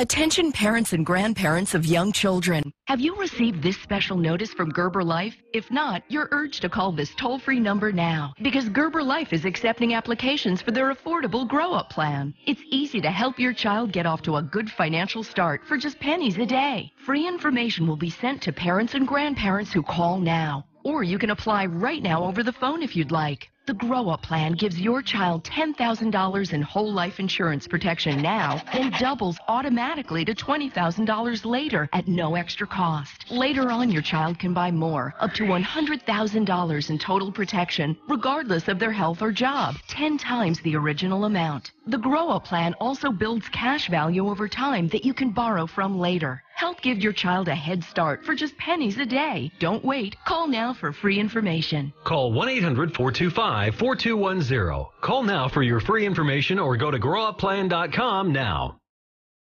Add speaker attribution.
Speaker 1: Attention parents and grandparents of young children. Have you received this special notice from Gerber Life? If not, you're urged to call this toll-free number now because Gerber Life is accepting applications for their affordable grow-up plan. It's easy to help your child get off to a good financial start for just pennies a day. Free information will be sent to parents and grandparents who call now. Or you can apply right now over the phone if you'd like. The Grow Up Plan gives your child $10,000 in whole life insurance protection now, then doubles automatically to $20,000 later at no extra cost. Later on, your child can buy more, up to $100,000 in total protection, regardless of their health or job, 10 times the original amount. The Grow Up Plan also builds cash value over time that you can borrow from later. Help give your child a head start for just pennies a day. Don't wait. Call now for free information.
Speaker 2: Call 1-800-425-4210. Call now for your free information or go to growupplan.com now.